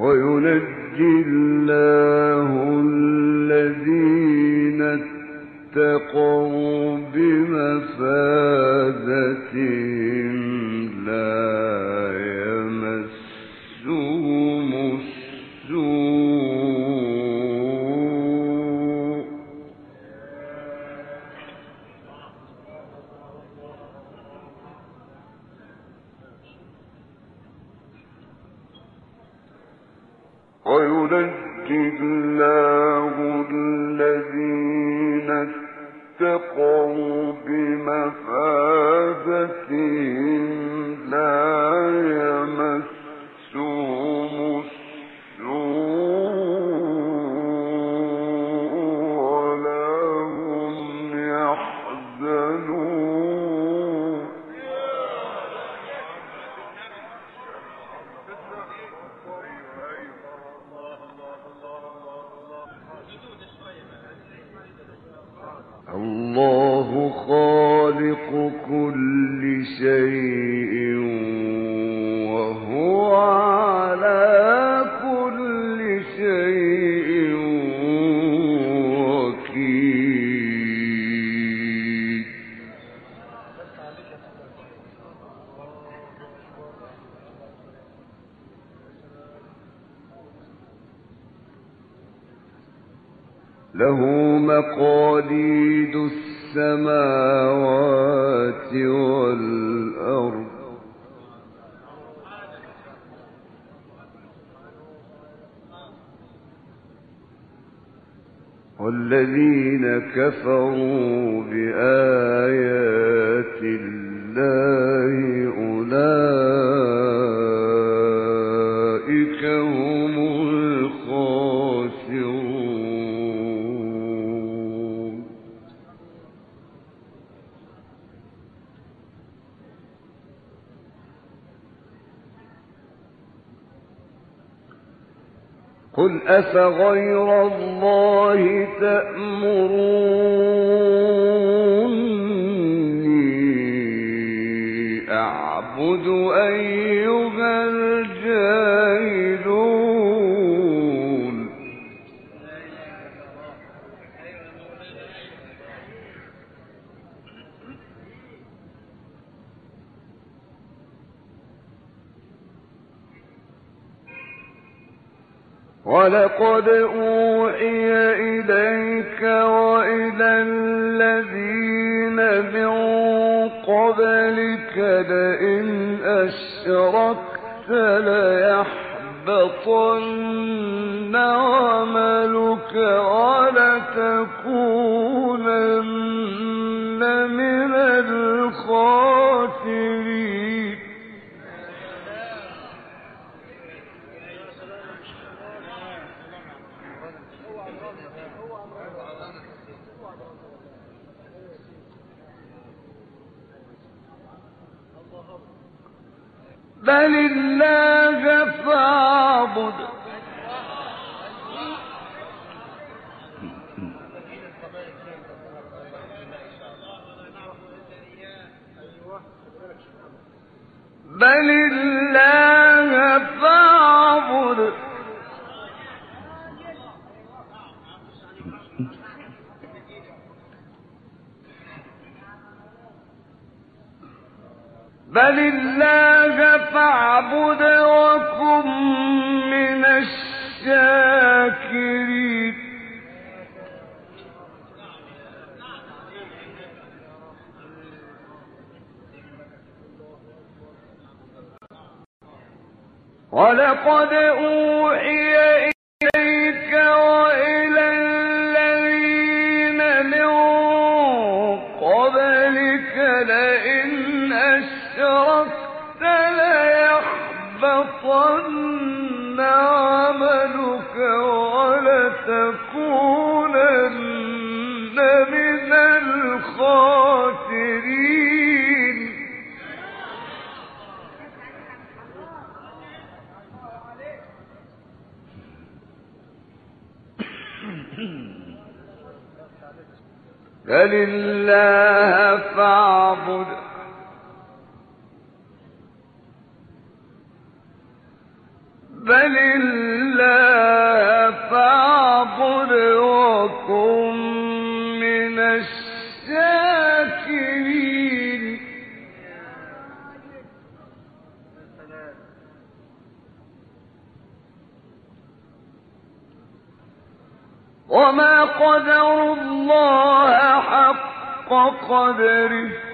وينجي الله فغير ولقد أوحي إليك وإلى الذين من قبلك لئن أشركت ليحبطن عملك بل الله فاعبد. بل الله بل الله فاعبد وكن من الشاكرين ولقد أوحي فلله فاعبد. بل الله فاعبد وكن من الشاكرين. وما قدر الله الله حق قدره.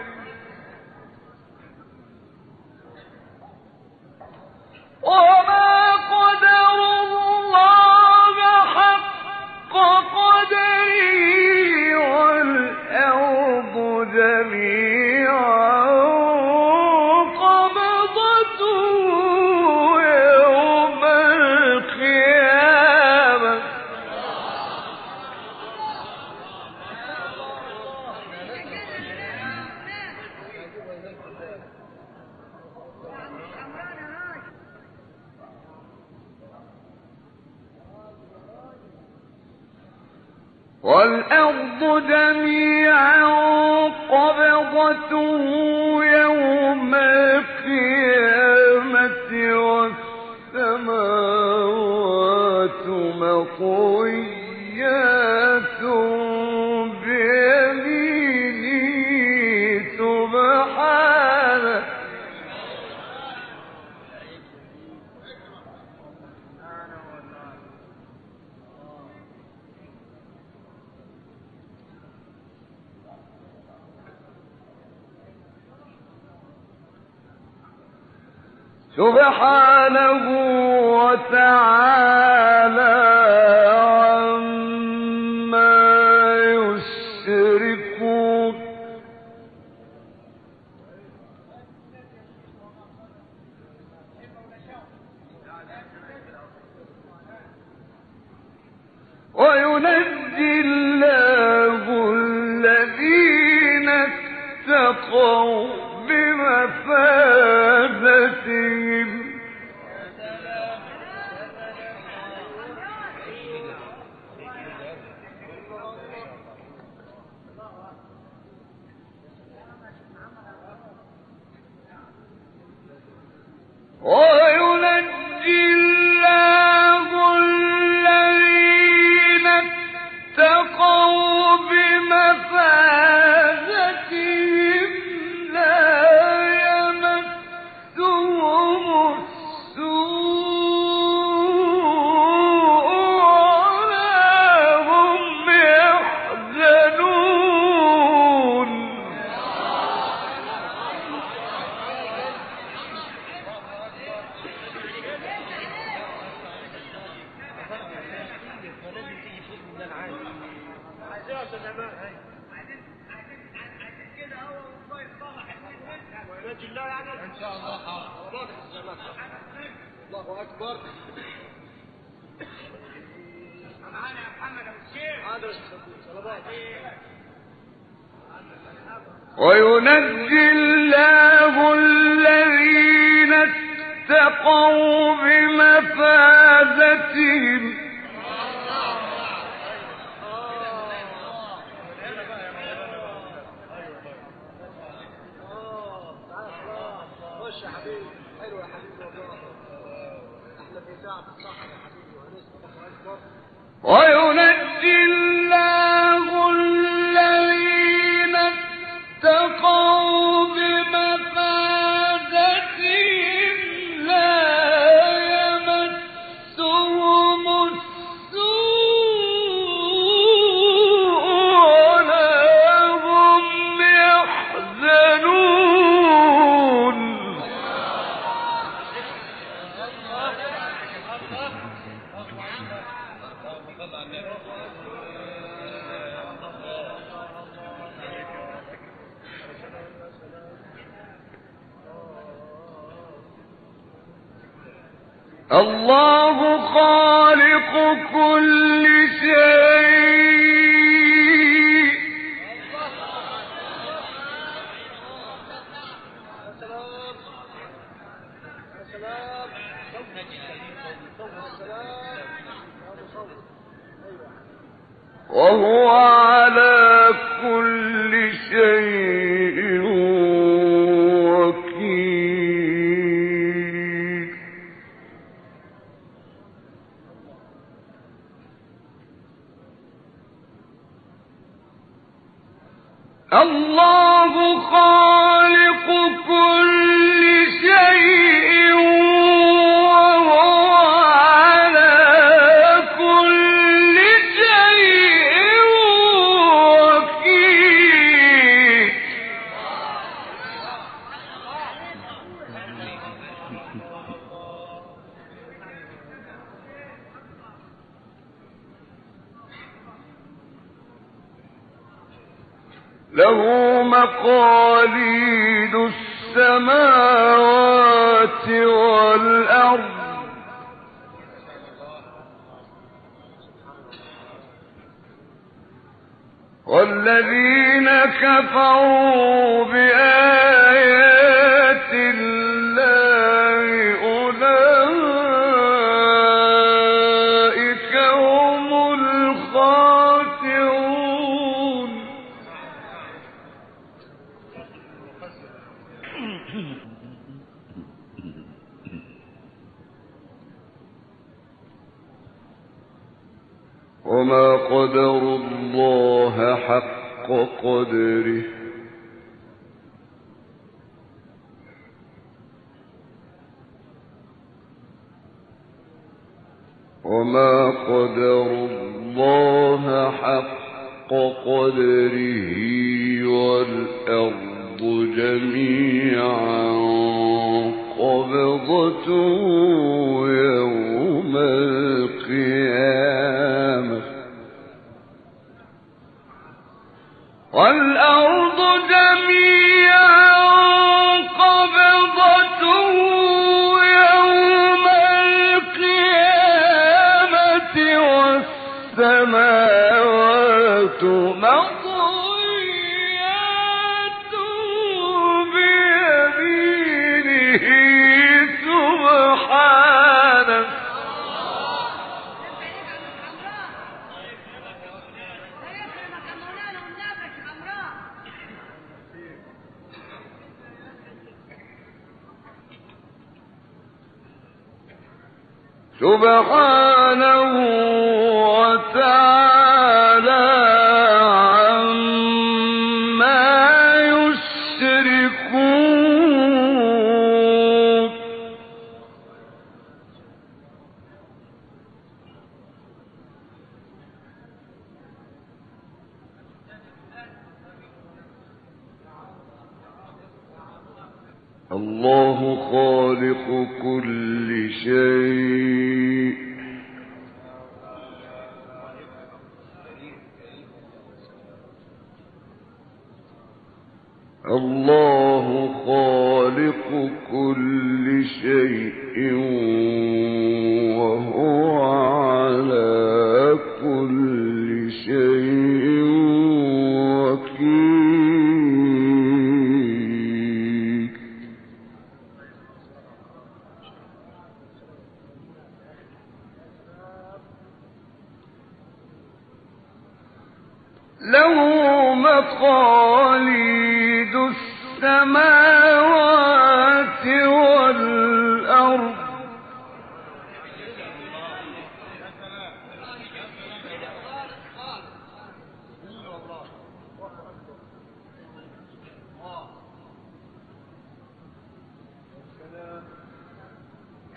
وينجي الله الذين اتقوا بمفازتهم. وينجي وهو على كل شيء وما قدر الله حق قدره. وما قدر الله حق قدره والأرض. الأرض جميعا قبضته يوم القيامة. سبحانه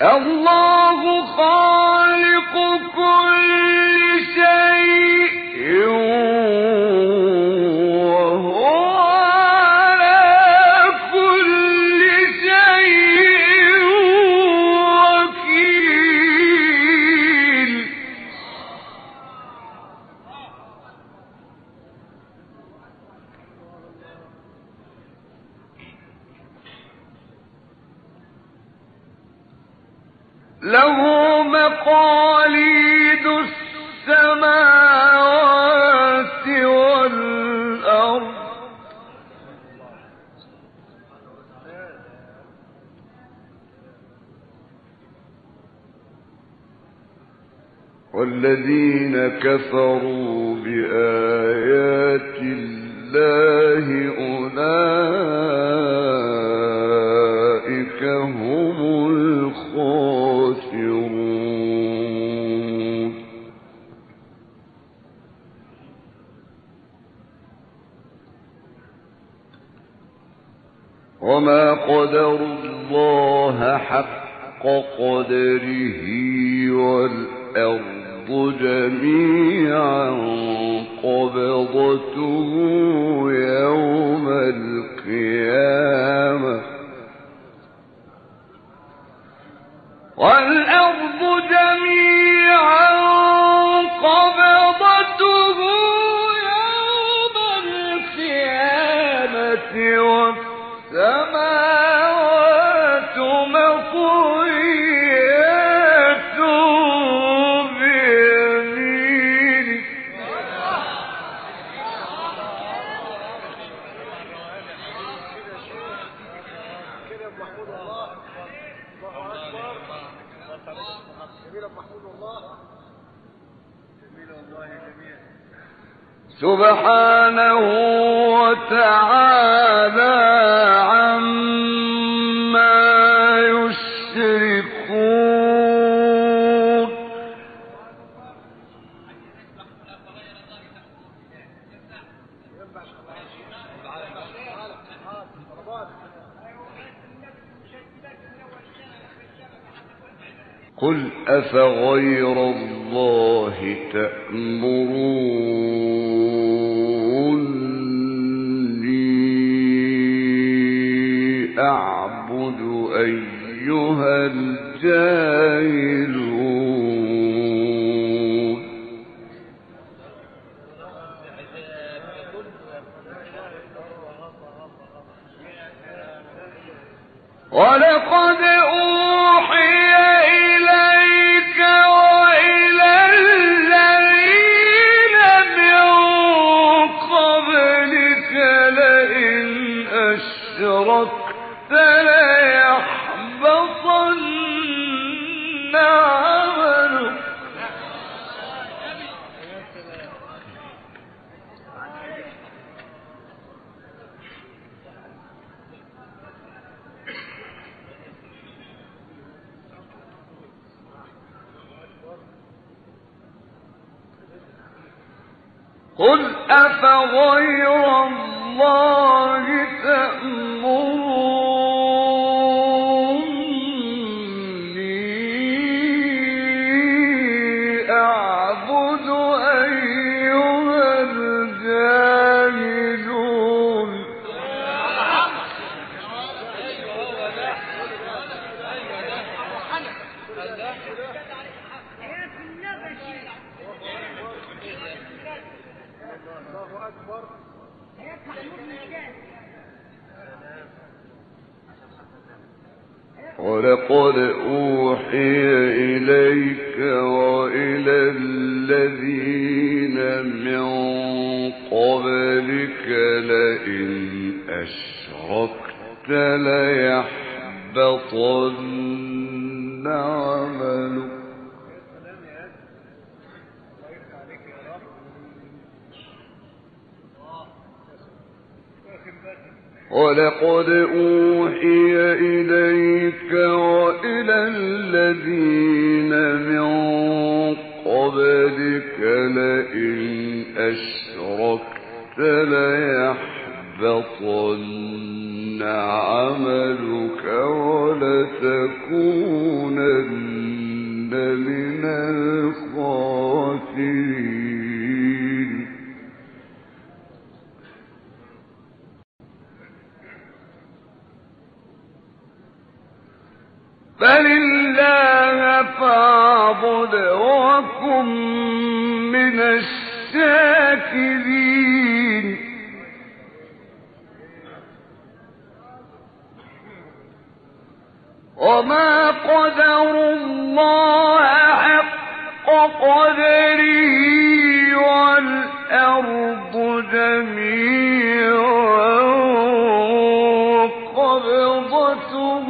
الله خالق كل القيامة. والأرض جميعا ولقد أوتي قل أفغير الله تأمر قد أوحي إليك وإلى الذين من قبلك لئن أشركت ليحبطن عملك. ولقد أوحي إليك وإلى الذين من قبلك لئن أشركت ليحبطن عملك ولتكونن من الخاسرين فلله فاعبد وكن من الشاكرين وما قدر الله حق قدره والأرض جميعا قبضته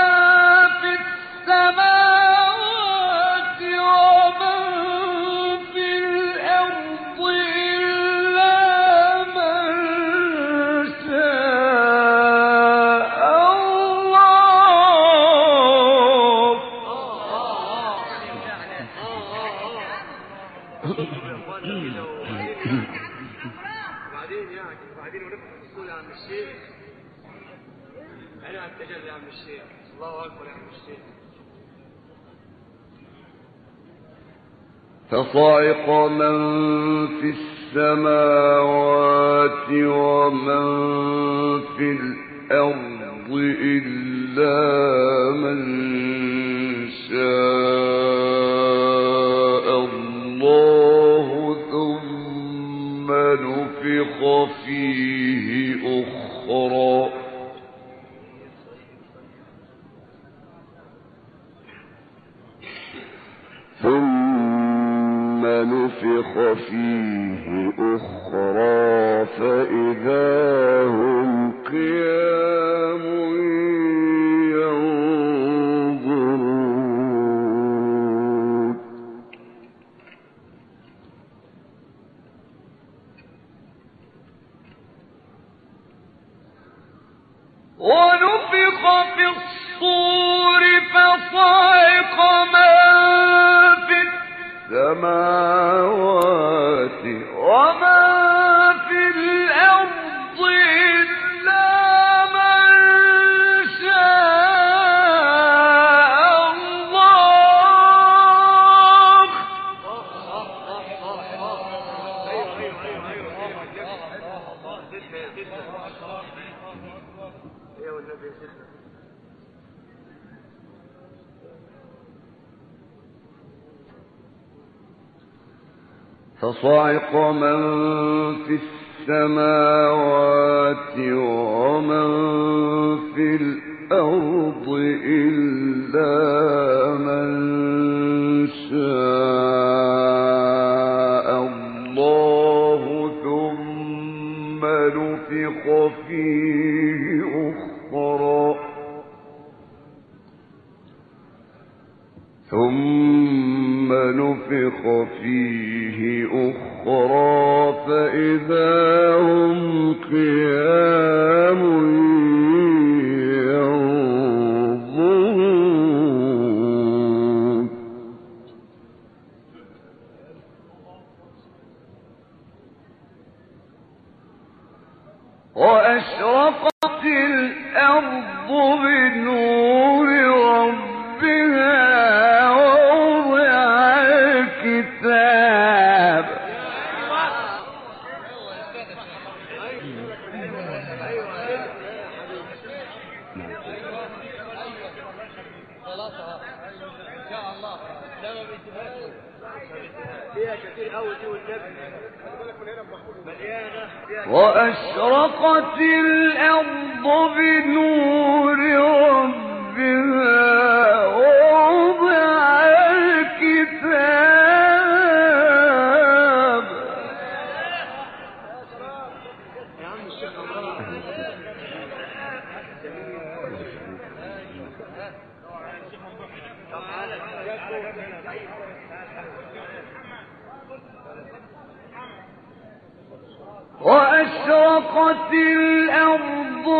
فصعق من في السماوات ومن في الأرض إلا من شاء الله ثم نفخ فيه أخرى ثم نفخ فيه أخرى فإذا هم قيام فصعق من ثم نفخ فيه أخرى فإذا هم قيام خلقت الأرض بنور ربك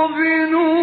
بنور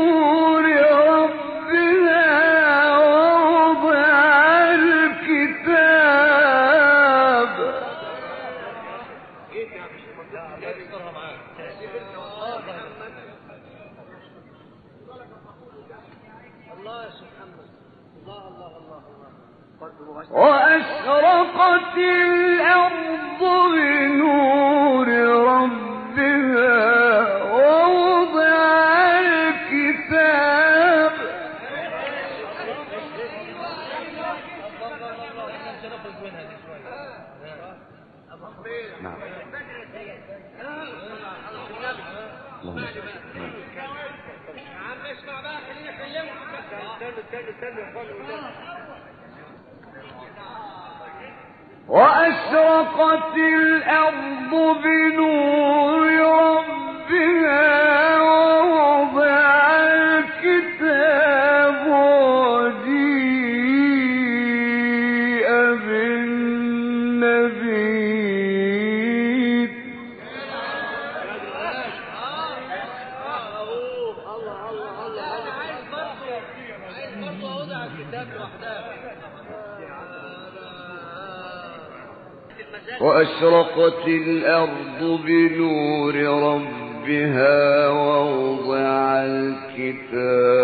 الأرض بنور ربها ووضع الكتاب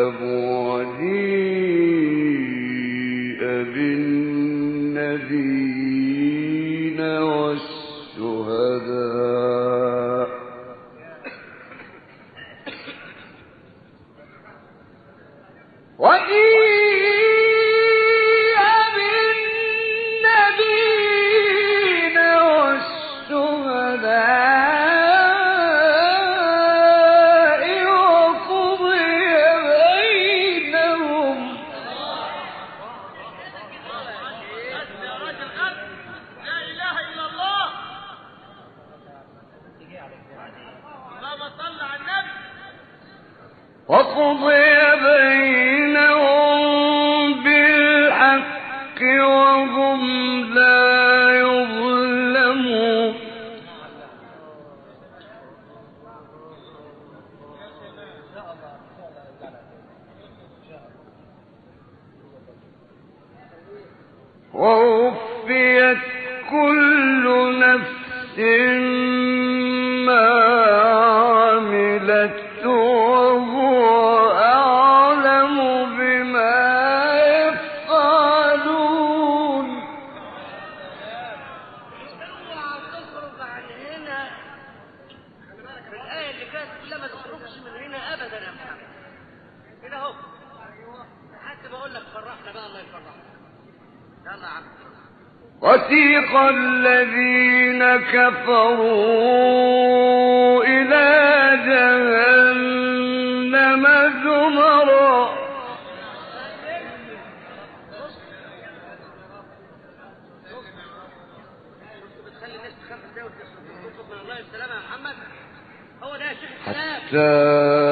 وسيق الذين كفروا إلى جهنم زمرا. حتى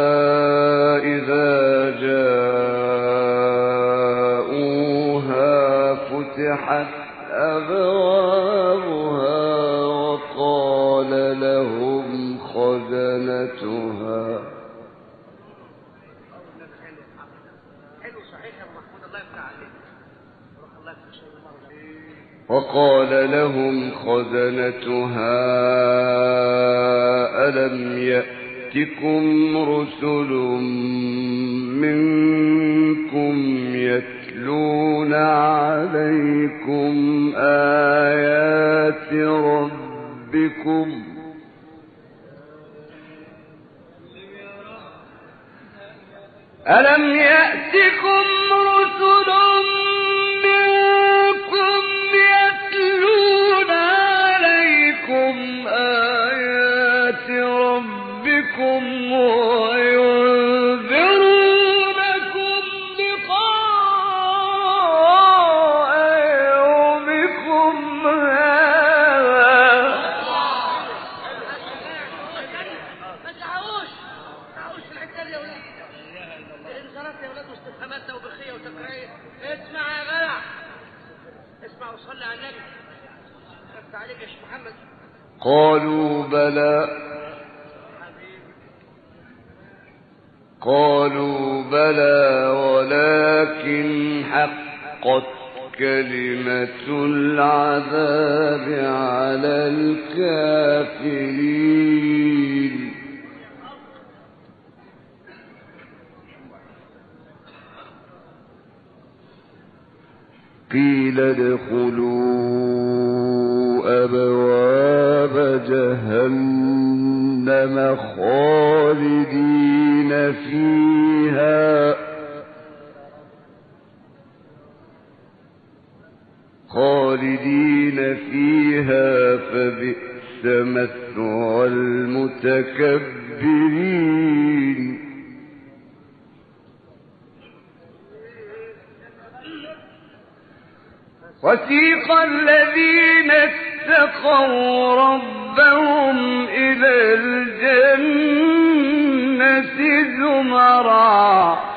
وقال لهم خزنتها ألم يأتكم رسل منكم يتلون عليكم آيات ربكم ألم يأتكم رسل بلى قالوا بلى ولكن حقت كلمة العذاب على الكافرين. قيل ادخلوا أبواب جهنم خالدين فيها. خالدين فيها فبئس مثوى المتكبرين. وسيق الذين اتقوا ربهم إلى الجنة زمرا.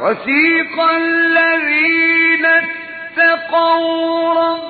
وسيق الذين اتقوا ربهم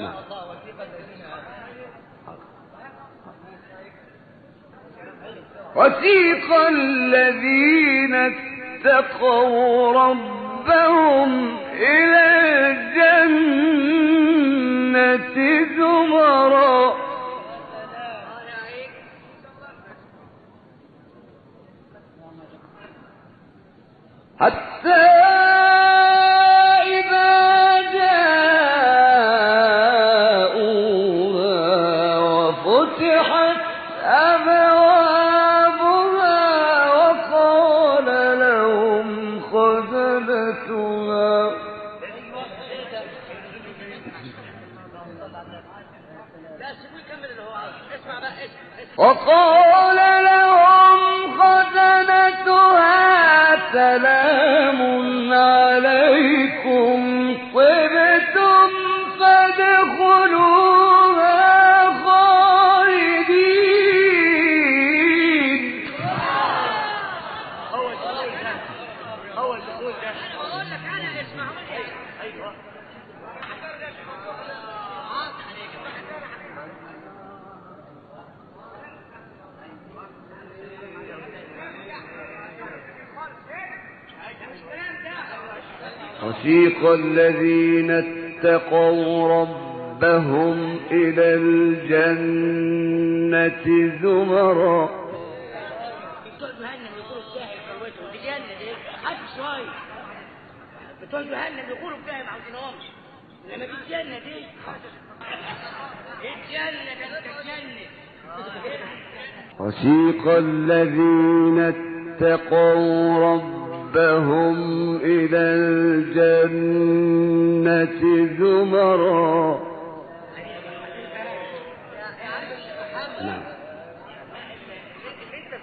عليكم وسيق الذين اتقوا ربهم إلى الجنة زمرا. عليكم وسيق الذين اتقوا ربهم إلى الجنة زمرا. بتوع جهنم يقولوا ما عاوزينهمش انما دي دي ده وسيق الذين اتقوا ربهم إلى الجنة زمرا. نعم. اللي انت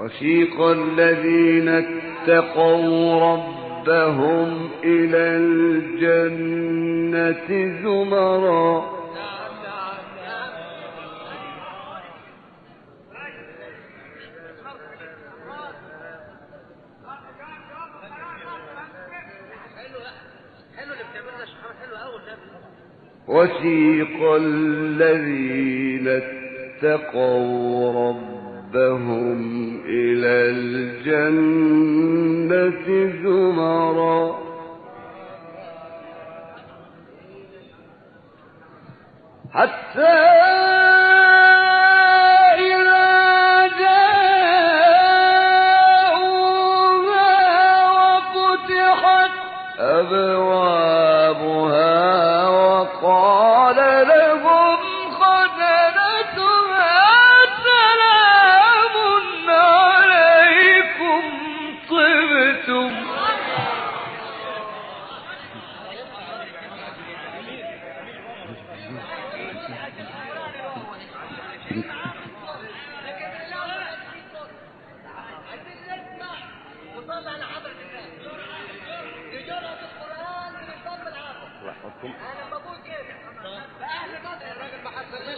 وسيق الذين اتقوا ربهم إلى الجنة زمرا. وسيق الذين اتقوا ربهم إلى الجنة زمرا. حتى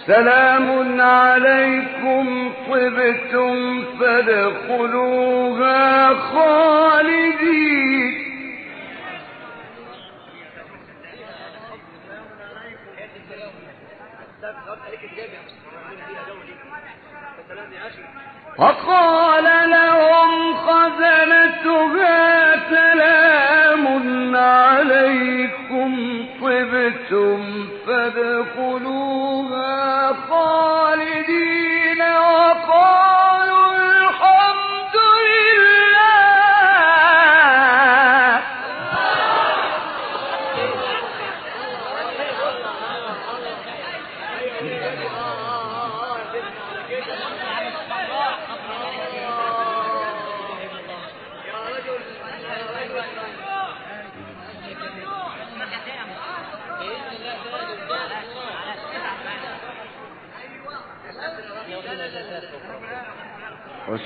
سلام عليكم طبتم فادخلوها خالدين. وقال لهم خزنتها عليكم طبتم فادخلوها خالدين.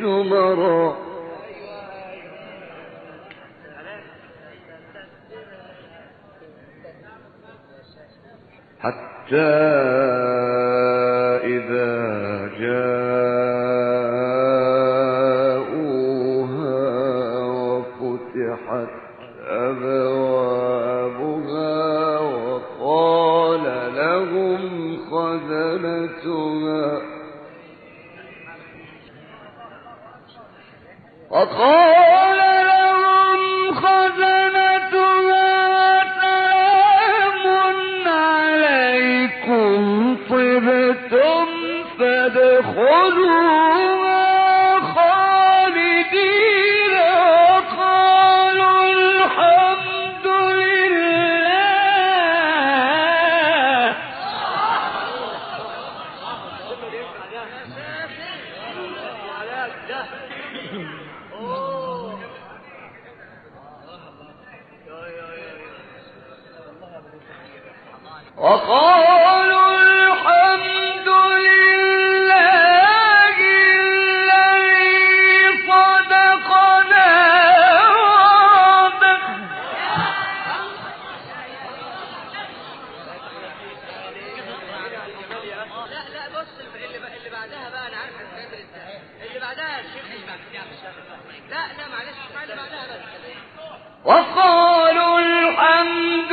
زمرا. حتى لا لا بص اللي اللي بعدها بقى أنا عارف اللي بعدها الشيخ لا لا معلش اللي بعدها بس. وقالوا الحمد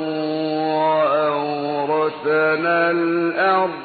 أحسن الأرض